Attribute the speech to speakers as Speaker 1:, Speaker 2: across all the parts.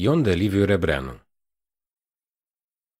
Speaker 1: Ion de Liviu Rebreanu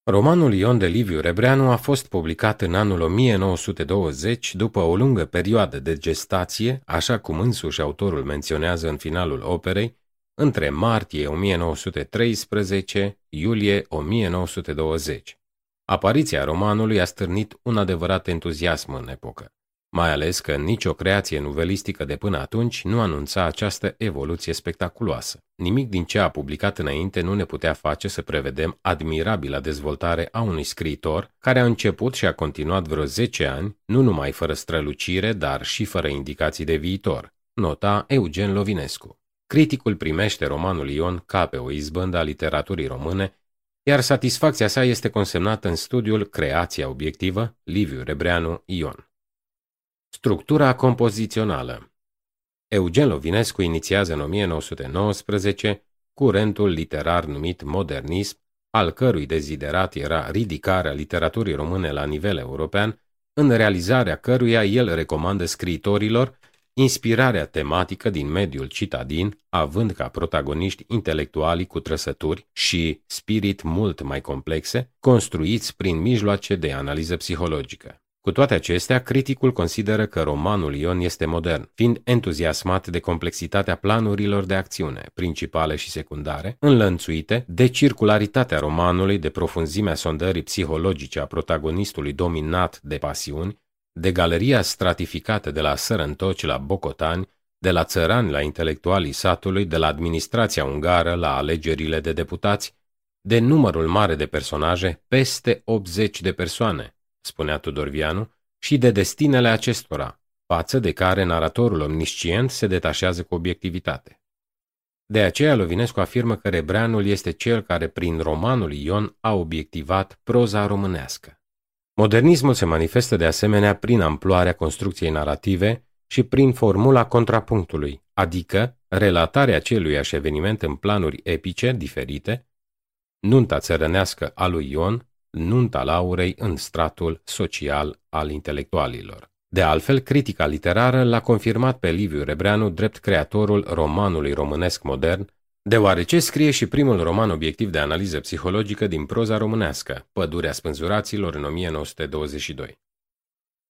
Speaker 1: Romanul Ion de Liviu Rebreanu a fost publicat în anul 1920 după o lungă perioadă de gestație, așa cum însuși autorul menționează în finalul operei, între martie 1913 iulie 1920. Apariția romanului a stârnit un adevărat entuziasm în epocă mai ales că nicio creație nuvelistică de până atunci nu anunța această evoluție spectaculoasă. Nimic din ce a publicat înainte nu ne putea face să prevedem admirabila dezvoltare a unui scriitor care a început și a continuat vreo 10 ani, nu numai fără strălucire, dar și fără indicații de viitor. Nota Eugen Lovinescu. Criticul primește romanul Ion ca pe o izbândă a literaturii române, iar satisfacția sa este consemnată în studiul Creația obiectivă, Liviu Rebreanu, Ion. Structura compozițională Eugen Lovinescu inițiază în 1919 curentul literar numit modernism, al cărui deziderat era ridicarea literaturii române la nivel european, în realizarea căruia el recomandă scriitorilor inspirarea tematică din mediul citadin, având ca protagoniști intelectuali cu trăsături și spirit mult mai complexe, construiți prin mijloace de analiză psihologică. Cu toate acestea, criticul consideră că romanul Ion este modern, fiind entuziasmat de complexitatea planurilor de acțiune, principale și secundare, înlănțuite de circularitatea romanului, de profunzimea sondării psihologice a protagonistului dominat de pasiuni, de galeria stratificată de la sărăntoci la bocotani, de la țărani la intelectualii satului, de la administrația ungară la alegerile de deputați, de numărul mare de personaje, peste 80 de persoane, spunea Tudor Vianu, și de destinele acestora, față de care naratorul omniscient se detașează cu obiectivitate. De aceea Lovinescu afirmă că Rebreanul este cel care prin romanul Ion a obiectivat proza românească. Modernismul se manifestă de asemenea prin amploarea construcției narrative și prin formula contrapunctului, adică relatarea aceluiași eveniment în planuri epice diferite, nunta țărănească a lui Ion, nunta Laurei în stratul social al intelectualilor. De altfel, critica literară l-a confirmat pe Liviu Rebreanu drept creatorul romanului românesc modern, deoarece scrie și primul roman obiectiv de analiză psihologică din proza românească, Pădurea spânzuraților în 1922.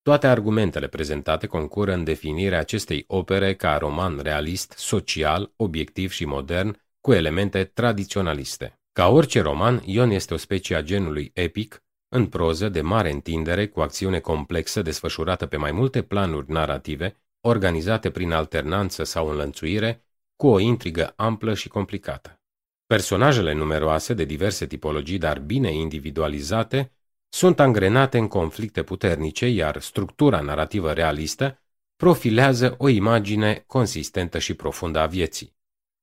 Speaker 1: Toate argumentele prezentate concură în definirea acestei opere ca roman realist, social, obiectiv și modern, cu elemente tradiționaliste. Ca orice roman, Ion este o specie a genului epic, în proză de mare întindere, cu acțiune complexă desfășurată pe mai multe planuri narrative, organizate prin alternanță sau înlănțuire, cu o intrigă amplă și complicată. Personajele numeroase de diverse tipologii, dar bine individualizate, sunt angrenate în conflicte puternice, iar structura narrativă realistă profilează o imagine consistentă și profundă a vieții.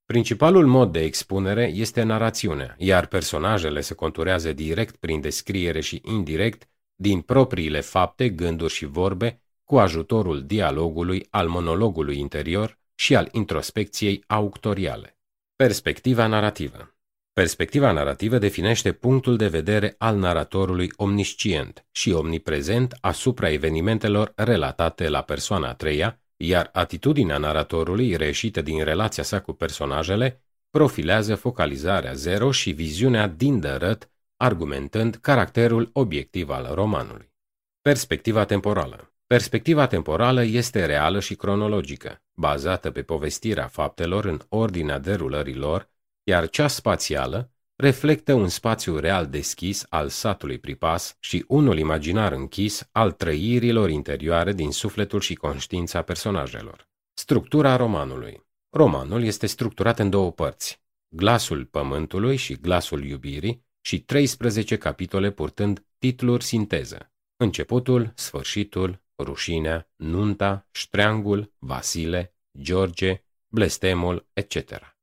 Speaker 1: Principalul mod de expunere este narațiunea, iar personajele se conturează direct prin descriere și indirect din propriile fapte, gânduri și vorbe, cu ajutorul dialogului, al monologului interior și al introspecției auctoriale. Perspectiva narrativă Perspectiva narrativă definește punctul de vedere al naratorului omniscient și omniprezent asupra evenimentelor relatate la persoana a treia, iar atitudinea naratorului, reșită din relația sa cu personajele, profilează focalizarea zero și viziunea din dărăt, argumentând caracterul obiectiv al romanului. Perspectiva temporală Perspectiva temporală este reală și cronologică, bazată pe povestirea faptelor în ordinea derulării lor, iar cea spațială reflectă un spațiu real deschis al satului pripas și unul imaginar închis al trăirilor interioare din sufletul și conștiința personajelor. Structura romanului Romanul este structurat în două părți, glasul pământului și glasul iubirii și 13 capitole purtând titluri sinteză. Începutul, sfârșitul, rușinea, nunta, ștreangul, Vasile, George, blestemul, etc.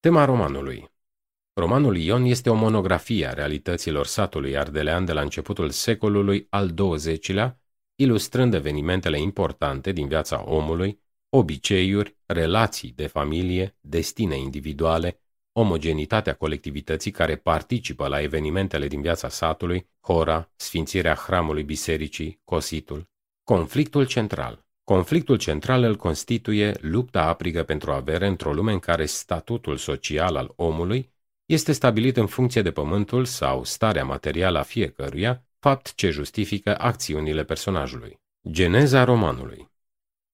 Speaker 1: Tema romanului Romanul Ion este o monografie a realităților satului ardelean de la începutul secolului al XX-lea, ilustrând evenimentele importante din viața omului, obiceiuri, relații de familie, destine individuale, omogenitatea colectivității care participă la evenimentele din viața satului, hora, sfințirea hramului bisericii, cositul. Conflictul central Conflictul central îl constituie lupta aprigă pentru avere într-o lume în care statutul social al omului este stabilit în funcție de pământul sau starea materială a fiecăruia, fapt ce justifică acțiunile personajului. Geneza romanului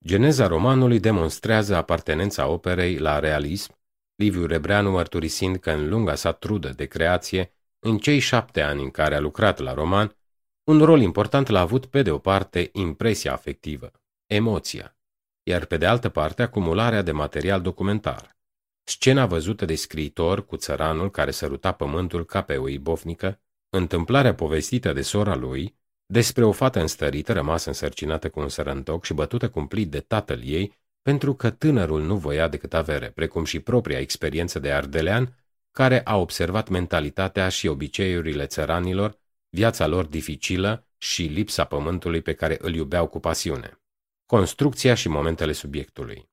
Speaker 1: Geneza romanului demonstrează apartenența operei la realism, Liviu Rebreanu mărturisind că în lunga sa trudă de creație, în cei șapte ani în care a lucrat la roman, un rol important l-a avut pe de o parte impresia afectivă, emoția, iar pe de altă parte acumularea de material documentar. Scena văzută de scriitor cu țăranul care săruta pământul ca pe o ibofnică, întâmplarea povestită de sora lui despre o fată înstărită rămasă însărcinată cu un sărăntoc și bătută cumplit de tatăl ei pentru că tânărul nu voia decât avere, precum și propria experiență de ardelean, care a observat mentalitatea și obiceiurile țăranilor, viața lor dificilă și lipsa pământului pe care îl iubeau cu pasiune. Construcția și momentele subiectului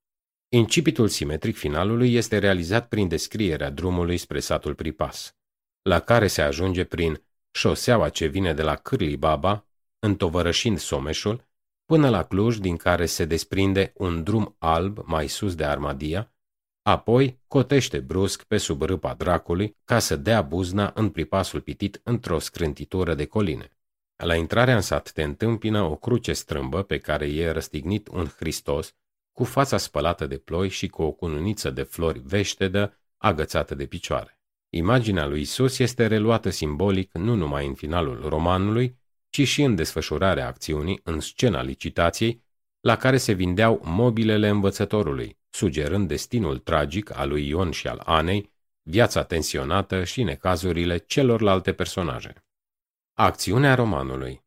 Speaker 1: Incipitul simetric finalului este realizat prin descrierea drumului spre satul Pripas, la care se ajunge prin șoseaua ce vine de la Cârli Baba, întovărășind Someșul, până la Cluj, din care se desprinde un drum alb mai sus de Armadia, apoi cotește brusc pe sub râpa dracului ca să dea buzna în pripasul pitit într-o scrântitură de coline. La intrarea în sat te întâmpină o cruce strâmbă pe care e răstignit un Hristos cu fața spălată de ploi și cu o cununiță de flori veștedă agățată de picioare. Imaginea lui Isus este reluată simbolic nu numai în finalul romanului, ci și în desfășurarea acțiunii în scena licitației, la care se vindeau mobilele învățătorului, sugerând destinul tragic al lui Ion și al Anei, viața tensionată și necazurile celorlalte personaje. Acțiunea romanului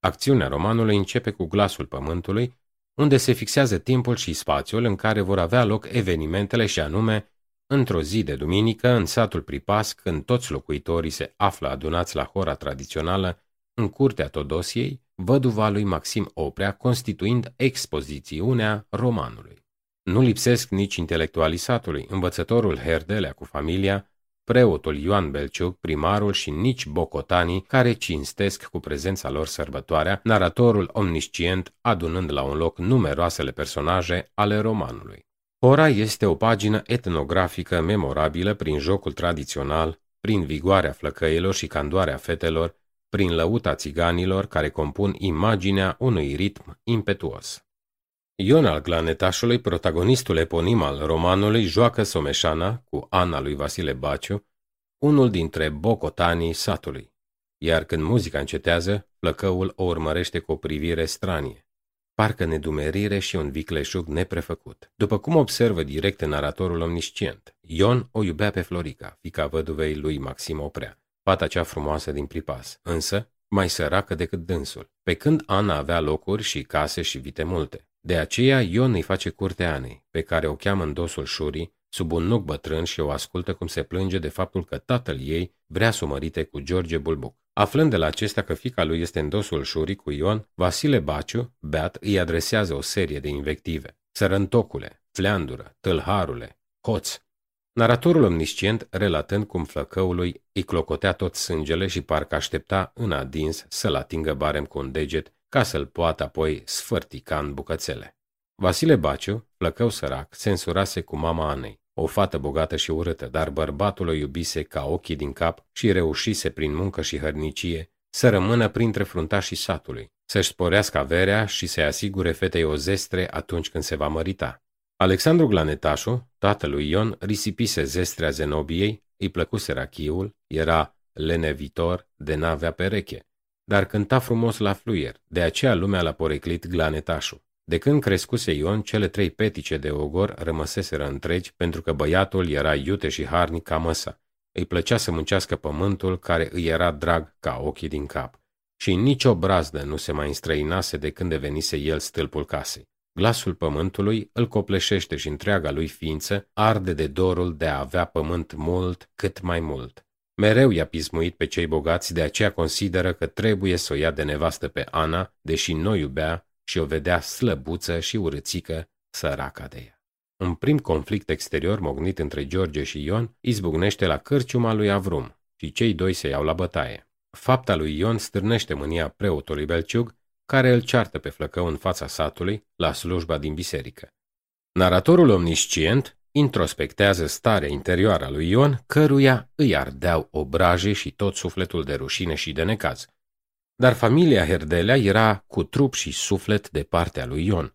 Speaker 1: Acțiunea romanului începe cu glasul pământului, unde se fixează timpul și spațiul în care vor avea loc evenimentele și anume într-o zi de duminică în satul Pripas, când toți locuitorii se află adunați la hora tradițională în curtea Todosiei, văduva lui Maxim Oprea constituind expozițiunea romanului. Nu lipsesc nici intelectualii satului, învățătorul Herdelea cu familia, preotul Ioan Belciuc, primarul și nici bocotanii care cinstesc cu prezența lor sărbătoarea, naratorul omniscient adunând la un loc numeroasele personaje ale romanului. Ora este o pagină etnografică memorabilă prin jocul tradițional, prin vigoarea flăcăilor și candoarea fetelor, prin lăuta țiganilor care compun imaginea unui ritm impetuos. Ion al Glanetașului, protagonistul eponim al romanului, joacă Someșana cu Ana lui Vasile Baciu, unul dintre bocotanii satului, iar când muzica încetează, plăcăul o urmărește cu o privire stranie, parcă nedumerire și un vicleșug neprefăcut. După cum observă direct naratorul omniscient, Ion o iubea pe Florica, fica văduvei lui Maxim Oprea, fata cea frumoasă din Pripas, însă mai săracă decât dânsul, pe când Ana avea locuri și case și vite multe. De aceea Ion îi face curte Anei, pe care o cheamă în dosul șurii, sub un nuc bătrân și o ascultă cum se plânge de faptul că tatăl ei vrea să o mărite cu George Bulbuc. Aflând de la acesta că fica lui este în dosul șurii cu Ion, Vasile Baciu, beat, îi adresează o serie de invective. Sărăntocule, fleandură, tâlharule, hoț, Naratorul omniscient, relatând cum flăcăului îi clocotea tot sângele și parcă aștepta în adins să-l atingă barem cu un deget ca să-l poată apoi sfărtica în bucățele. Vasile Baciu, flăcău sărac, se însurase cu mama Anei, o fată bogată și urâtă, dar bărbatul o iubise ca ochii din cap și reușise prin muncă și hărnicie să rămână printre fruntașii satului, să-și sporească averea și să-i asigure fetei o zestre atunci când se va mărita. Alexandru Glanetașu, tatălui Ion, risipise zestrea Zenobiei, îi plăcuse rachiul, era lenevitor de n-avea pereche, dar cânta frumos la fluier, de aceea lumea l-a poreclit Glanetașu. De când crescuse Ion, cele trei petice de ogor rămăseseră întregi pentru că băiatul era iute și harnic ca măsa. Îi plăcea să muncească pământul care îi era drag ca ochii din cap. Și nicio brazdă nu se mai înstrăinase de când devenise el stâlpul casei. Glasul pământului îl copleșește și întreaga lui ființă arde de dorul de a avea pământ mult, cât mai mult. Mereu i-a pismuit pe cei bogați, de aceea consideră că trebuie să o ia de nevastă pe Ana, deși nu iubea și o vedea slăbuță și urățică, săraca de ea. Un prim conflict exterior mognit între George și Ion izbucnește la cărciuma lui Avrum și cei doi se iau la bătaie. Fapta lui Ion stârnește mânia preotului Belciug care îl ceartă pe flăcău în fața satului, la slujba din biserică. Naratorul omniscient introspectează starea interioară a lui Ion, căruia îi ardeau obraje și tot sufletul de rușine și de necaz. Dar familia Herdelea era cu trup și suflet de partea lui Ion,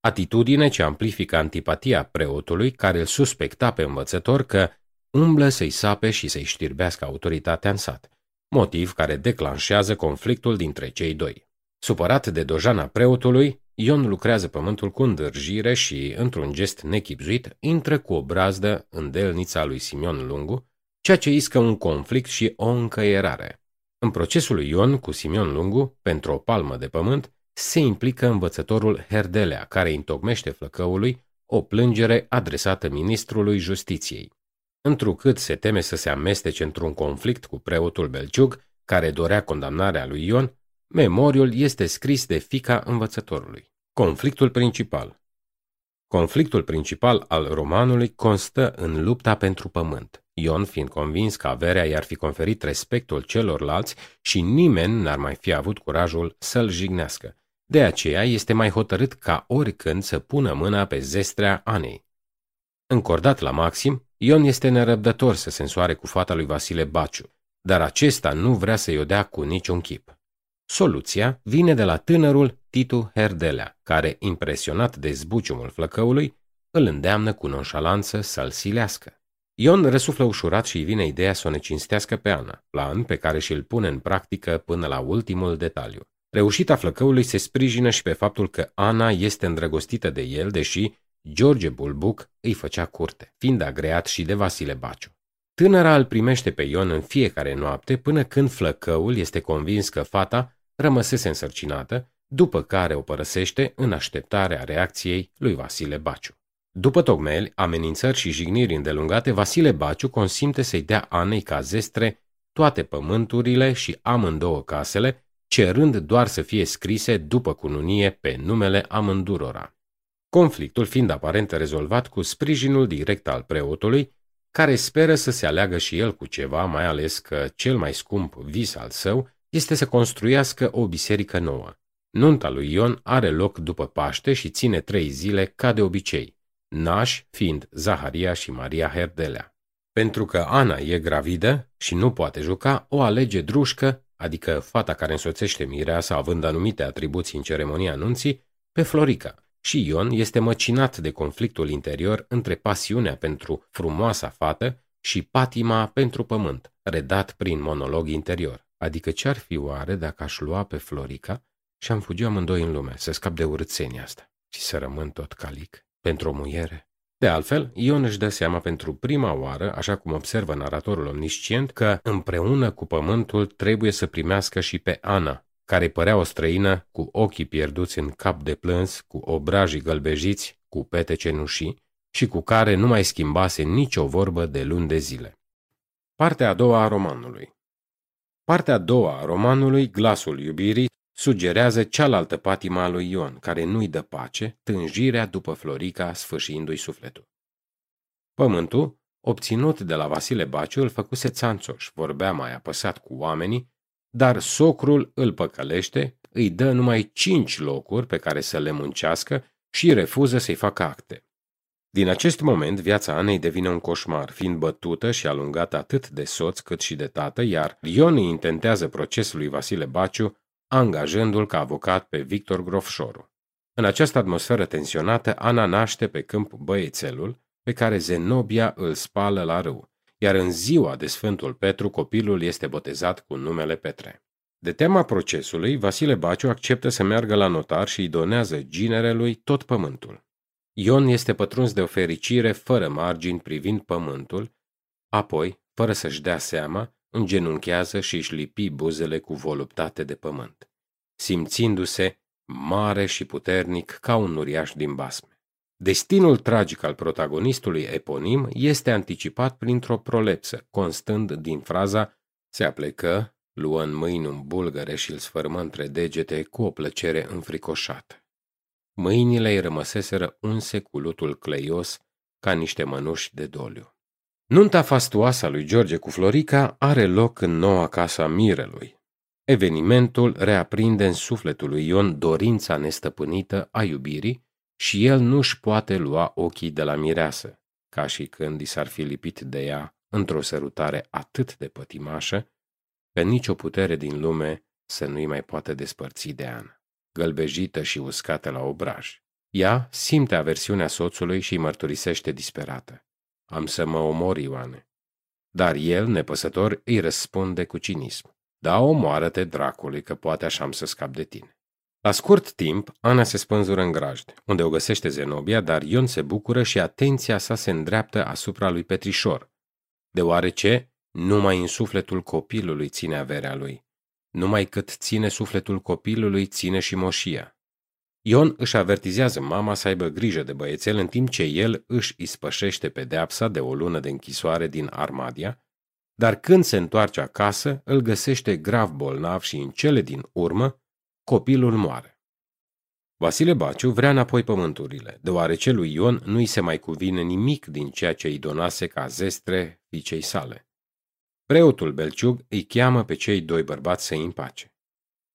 Speaker 1: atitudine ce amplifică antipatia preotului care îl suspecta pe învățător că umblă să-i sape și să-i știrbească autoritatea în sat, motiv care declanșează conflictul dintre cei doi. Supărat de dojana preotului, Ion lucrează pământul cu îndârjire și, într-un gest nechipzuit, intră cu o brazdă în delnița lui Simion Lungu, ceea ce iscă un conflict și o încăierare. În procesul lui Ion cu Simion Lungu, pentru o palmă de pământ, se implică învățătorul Herdelea, care întocmește flăcăului o plângere adresată ministrului justiției. Întrucât se teme să se amestece într-un conflict cu preotul Belciug, care dorea condamnarea lui Ion, memoriul este scris de fica învățătorului. Conflictul principal Conflictul principal al romanului constă în lupta pentru pământ. Ion fiind convins că averea i-ar fi conferit respectul celorlalți și nimeni n-ar mai fi avut curajul să-l jignească, de aceea este mai hotărât ca oricând să pună mâna pe zestrea Anei. Încordat la maxim, Ion este nerăbdător să se însoare cu fata lui Vasile Baciu, dar acesta nu vrea să-i o dea cu niciun chip. Soluția vine de la tânărul Titu Herdelea, care, impresionat de zbuciumul flăcăului, îl îndeamnă cu nonșalanță să-l silească. Ion răsuflă ușurat și îi vine ideea să o necinstească pe Ana, plan pe care și-l pune în practică până la ultimul detaliu. Reușita flăcăului se sprijină și pe faptul că Ana este îndrăgostită de el, deși George Bulbuc îi făcea curte, fiind agreat și de Vasile Baciu. Tânăra îl primește pe Ion în fiecare noapte până când flăcăul este convins că fata rămăsese însărcinată, după care o părăsește în așteptarea reacției lui Vasile Baciu. După tocmeli, amenințări și jigniri îndelungate, Vasile Baciu consimte să-i dea Anei ca zestre toate pământurile și amândouă casele, cerând doar să fie scrise după cununie pe numele amândurora. Conflictul fiind aparent rezolvat cu sprijinul direct al preotului, care speră să se aleagă și el cu ceva, mai ales că cel mai scump vis al său este să construiască o biserică nouă. Nunta lui Ion are loc după Paște și ține trei zile ca de obicei, nași fiind Zaharia și Maria Herdelea. Pentru că Ana e gravidă și nu poate juca, o alege drușcă adică fata care însoțește mireasa având anumite atribuții în ceremonia anunții, pe Florica, și Ion este măcinat de conflictul interior între pasiunea pentru frumoasa fată și patima pentru pământ, redat prin monolog interior. Adică ce-ar fi oare dacă aș lua pe Florica și am fugi amândoi în lume, să scap de urățenia asta și să rămân tot calic pentru o muiere? De altfel, Ion își dă seama pentru prima oară, așa cum observă naratorul omniscient, că împreună cu pământul trebuie să primească și pe Ana, care părea o străină cu ochii pierduți în cap de plâns, cu obrajii gălbejiți, cu pete cenușii și cu care nu mai schimbase nicio vorbă de luni de zile. Partea a doua a romanului Partea a doua a romanului, Glasul iubirii, sugerează cealaltă patima a lui Ion, care nu-i dă pace, tânjirea după Florica sfâșiindu-i sufletul. Pământul, obținut de la Vasile Baciu, îl făcuse țanțoș, vorbea mai apăsat cu oamenii, dar socrul îl păcălește, îi dă numai cinci locuri pe care să le muncească și refuză să-i facă acte. Din acest moment, viața Anei devine un coșmar, fiind bătută și alungată atât de soț cât și de tată, iar Ion îi intentează procesul lui Vasile Baciu angajându-l ca avocat pe Victor Grofșoru. În această atmosferă tensionată, Ana naște pe câmp băiețelul, pe care Zenobia îl spală la râu, iar în ziua de Sfântul Petru copilul este botezat cu numele Petre. De tema procesului, Vasile Baciu acceptă să meargă la notar și îi donează ginerelui tot pământul. Ion este pătruns de o fericire fără margini privind pământul, apoi, fără să-și dea seama, îngenunchează și își lipi buzele cu voluptate de pământ, simțindu-se mare și puternic ca un uriaș din basme. Destinul tragic al protagonistului eponim este anticipat printr-o prolepsă, constând din fraza se aplecă, luă în mâini un bulgăre și îl sfărmă între degete cu o plăcere înfricoșată. Mâinile îi rămăseseră unse cu lutul cleios ca niște mănuși de doliu. Nunta fastuoasă a lui George cu Florica are loc în noua casa a Mirelui. Evenimentul reaprinde în sufletul lui Ion dorința nestăpânită a iubirii și el nu-și poate lua ochii de la mireasă, ca și când i s-ar fi lipit de ea într-o sărutare atât de pătimașă, că nicio putere din lume să nu-i mai poată despărți de Ana, gălbejită și uscată la obraj. Ea simte aversiunea soțului și îi mărturisește disperată. Am să mă omor, Ioane. Dar el, nepăsător, îi răspunde cu cinism. Da, omoară-te dracului, că poate așa am să scap de tine. La scurt timp, Ana se spânzură în grajd, unde o găsește Zenobia, dar Ion se bucură și atenția sa se îndreaptă asupra lui Petrișor, deoarece numai în sufletul copilului ține averea lui. Numai cât ține sufletul copilului, ține și moșia. Ion își avertizează mama să aibă grijă de băiețel în timp ce el își ispășește pedeapsa de o lună de închisoare din Armadia, dar când se întoarce acasă, îl găsește grav bolnav și în cele din urmă, copilul moare. Vasile Baciu vrea înapoi pământurile, deoarece lui Ion nu-i se mai cuvine nimic din ceea ce îi donase ca zestre fiicei sale. Preotul Belciug îi cheamă pe cei doi bărbați să-i împace.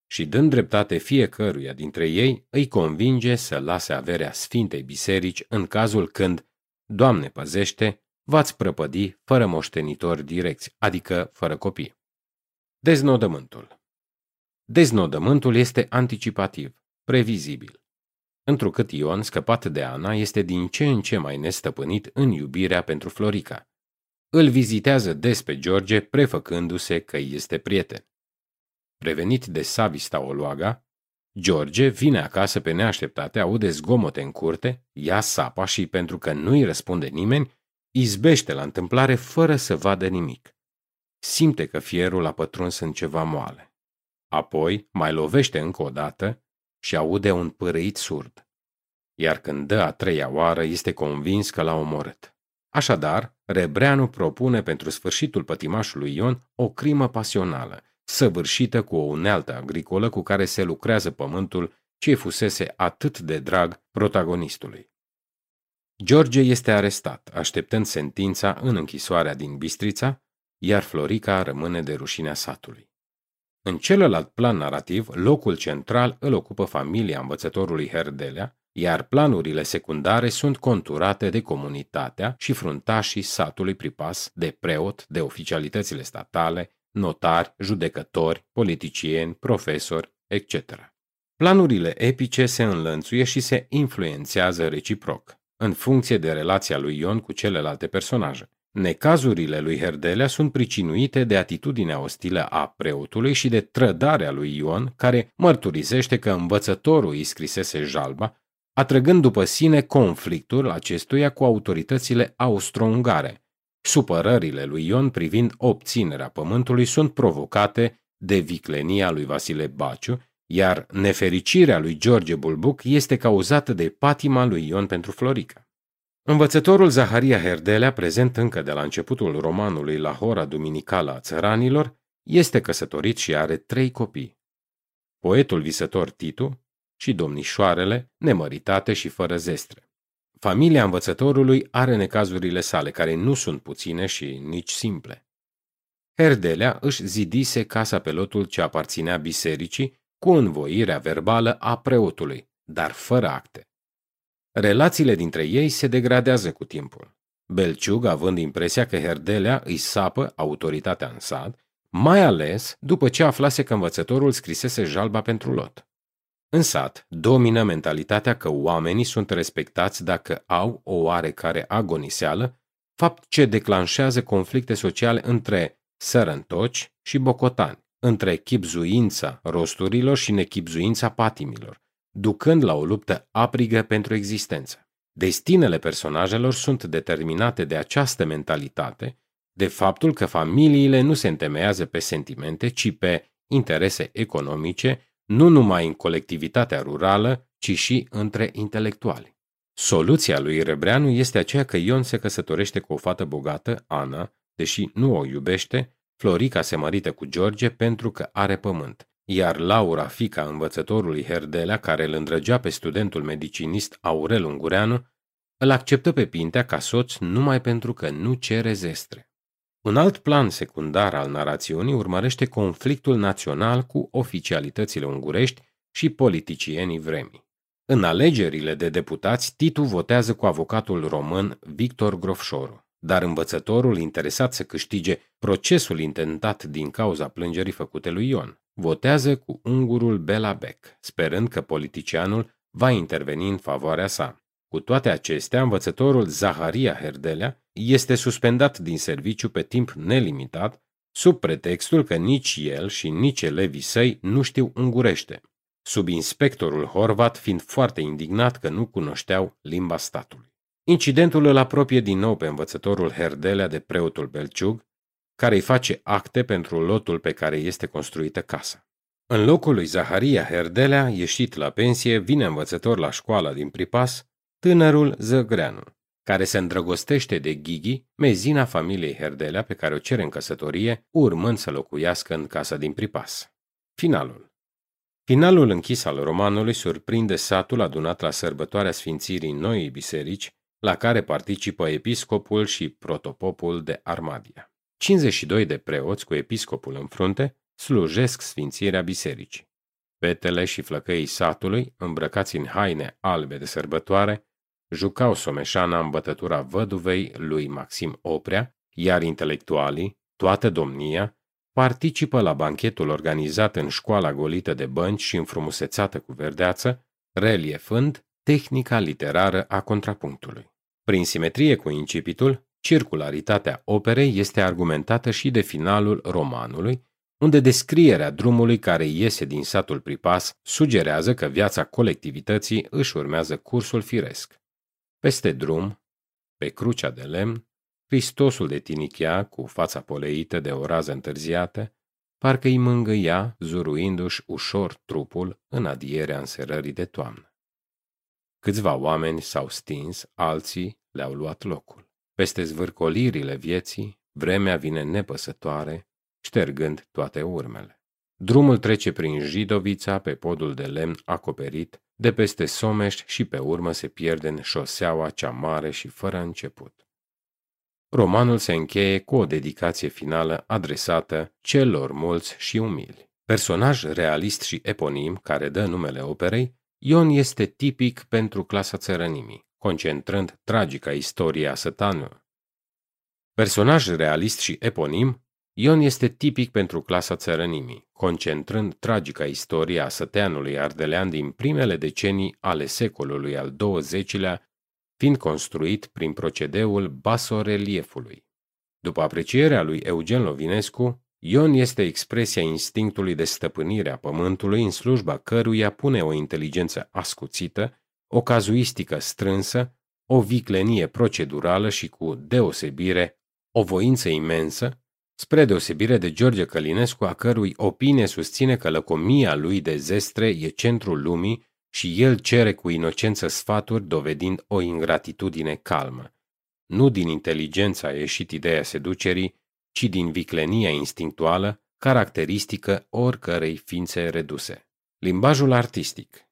Speaker 1: Și dând dreptate fiecăruia dintre ei, îi convinge să lase averea Sfintei Biserici în cazul când, Doamne păzește, v-ați prăpădi fără moștenitori direcți, adică fără copii. Deznodământul Deznodământul este anticipativ, previzibil. Întrucât Ion, scăpat de Ana, este din ce în ce mai nestăpânit în iubirea pentru Florica. Îl vizitează des pe George, prefăcându-se că este prieten. Prevenit de Savista Oluaga, George vine acasă pe neașteptate, aude zgomote în curte, ia sapa și, pentru că nu-i răspunde nimeni, izbește la întâmplare fără să vadă nimic. Simte că fierul a pătruns în ceva moale. Apoi mai lovește încă o dată și aude un părăit surd. Iar când dă a treia oară, este convins că l-a omorât. Așadar, Rebreanu propune pentru sfârșitul pătimașului Ion o crimă pasională, săvârșită cu o unealtă agricolă cu care se lucrează pământul ce fusese atât de drag protagonistului. George este arestat, așteptând sentința în închisoarea din Bistrița, iar Florica rămâne de rușinea satului. În celălalt plan narrativ, locul central îl ocupă familia învățătorului Herdelea, iar planurile secundare sunt conturate de comunitatea și fruntașii satului pripas, de preot, de oficialitățile statale, notari, judecători, politicieni, profesori, etc. Planurile epice se înlănțuie și se influențează reciproc, în funcție de relația lui Ion cu celelalte personaje. Necazurile lui Herdelea sunt pricinuite de atitudinea ostilă a preotului și de trădarea lui Ion, care mărturisește că învățătorul îi scrisese jalba, atrăgând după sine conflictul acestuia cu autoritățile austro-ungare. Supărările lui Ion privind obținerea pământului sunt provocate de viclenia lui Vasile Baciu, iar nefericirea lui George Bulbuc este cauzată de patima lui Ion pentru Florica. Învățătorul Zaharia Herdelea, prezent încă de la începutul romanului la hora duminicală a țăranilor, este căsătorit și are trei copii. Poetul visător Titu și domnișoarele, nemăritate și fără zestre. Familia învățătorului are necazurile sale, care nu sunt puține și nici simple. Herdelea își zidise casa pe lotul ce aparținea bisericii cu învoirea verbală a preotului, dar fără acte. Relațiile dintre ei se degradează cu timpul. Belciug având impresia că Herdelea îi sapă autoritatea în sat, mai ales după ce aflase că învățătorul scrisese jalba pentru lot. În sat, domină mentalitatea că oamenii sunt respectați dacă au o oarecare agoniseală, fapt ce declanșează conflicte sociale între sărăntoci și bocotani, între chipzuința rosturilor și nechipzuința patimilor, ducând la o luptă aprigă pentru existență. Destinele personajelor sunt determinate de această mentalitate, de faptul că familiile nu se întemeiază pe sentimente, ci pe interese economice, nu numai în colectivitatea rurală, ci și între intelectuali. Soluția lui Rebreanu este aceea că Ion se căsătorește cu o fată bogată, Ana, deși nu o iubește, Florica se mărită cu George pentru că are pământ iar Laura, fica învățătorului Herdelea, care îl îndrăgea pe studentul medicinist Aurel Ungureanu, îl acceptă pe Pintea ca soț numai pentru că nu cere zestre. Un alt plan secundar al narațiunii urmărește conflictul național cu oficialitățile ungurești și politicienii vremii. În alegerile de deputați, Titu votează cu avocatul român Victor Grofșoru, dar învățătorul interesat să câștige procesul intentat din cauza plângerii făcute lui Ion, votează cu ungurul Bela Beck, sperând că politicianul va interveni în favoarea sa. Cu toate acestea, învățătorul Zaharia Herdelea este suspendat din serviciu pe timp nelimitat, sub pretextul că nici el și nici elevii săi nu știu ungurește, subinspectorul Horvat fiind foarte indignat că nu cunoșteau limba statului. Incidentul îl apropie din nou pe învățătorul Herdelea de preotul Belciug, care îi face acte pentru lotul pe care este construită casa. În locul lui Zaharia Herdelea, ieșit la pensie, vine învățător la școala din Pripas, tânărul Zăgreanu, care se îndrăgostește de Ghighi, mezina familiei Herdelea pe care o cere în căsătorie, urmând să locuiască în casa din Pripas. Finalul Finalul închis al romanului surprinde satul adunat la sărbătoarea sfințirii noii biserici, la care participă episcopul și protopopul de Armadia. 52 de preoți cu episcopul în frunte slujesc sfințirea bisericii. Fetele și flăcăii satului, îmbrăcați în haine albe de sărbătoare, jucau someșana în bătătura văduvei lui Maxim Oprea, iar intelectualii, toată domnia, participă la banchetul organizat în școala golită de bănci și înfrumusețată cu verdeață, reliefând tehnica literară a contrapunctului. Prin simetrie cu incipitul, circularitatea operei este argumentată și de finalul romanului, unde descrierea drumului care iese din satul Pripas sugerează că viața colectivității își urmează cursul firesc. Peste drum, pe crucea de lemn, Hristosul de tinichea, cu fața poleită de o rază întârziată, parcă îi mângâia, zuruindu-și ușor trupul în adierea înserării de toamnă. Câțiva oameni s-au stins, alții le-au luat locul. Peste zvârcolirile vieții, vremea vine nepăsătoare, ștergând toate urmele. Drumul trece prin Jidovița pe podul de lemn acoperit, de peste Someș și pe urmă se pierde în șoseaua cea mare și fără început. Romanul se încheie cu o dedicație finală adresată celor mulți și umili. Personaj realist și eponim care dă numele operei, Ion este tipic pentru clasa țărănimii, concentrând tragica istorie a sătanului. Personaj realist și eponim, Ion este tipic pentru clasa țărănimii, concentrând tragica istorie a săteanului ardelean din primele decenii ale secolului al XX-lea fiind construit prin procedeul basoreliefului. După aprecierea lui Eugen Lovinescu, Ion este expresia instinctului de stăpânire a pământului în slujba căruia pune o inteligență ascuțită, o cazuistică strânsă, o viclenie procedurală și cu deosebire o voință imensă, spre deosebire de George Călinescu, a cărui opinie susține că lăcomia lui de zestre e centrul lumii și el cere cu inocență sfaturi dovedind o ingratitudine calmă. Nu din inteligența a ieșit ideea seducerii, ci din viclenia instinctuală, caracteristică oricărei ființe reduse. Limbajul artistic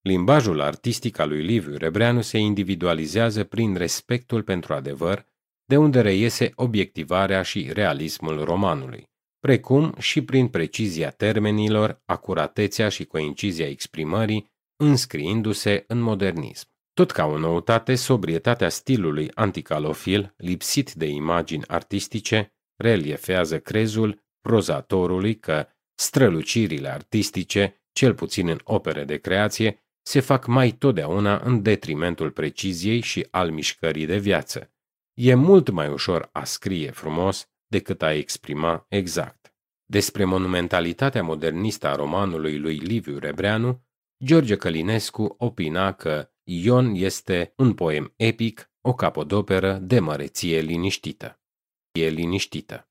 Speaker 1: Limbajul artistic al lui Liviu Rebreanu se individualizează prin respectul pentru adevăr, de unde reiese obiectivarea și realismul romanului, precum și prin precizia termenilor, acuratețea și coincizia exprimării, înscriindu-se în modernism. Tot ca o noutate, sobrietatea stilului anticalofil, lipsit de imagini artistice, reliefează crezul prozatorului că strălucirile artistice, cel puțin în opere de creație, se fac mai totdeauna în detrimentul preciziei și al mișcării de viață. E mult mai ușor a scrie frumos decât a exprima exact. Despre monumentalitatea modernistă a romanului lui Liviu Rebreanu, George Călinescu opina că Ion este un poem epic, o capodoperă de măreție liniștită. E liniștită.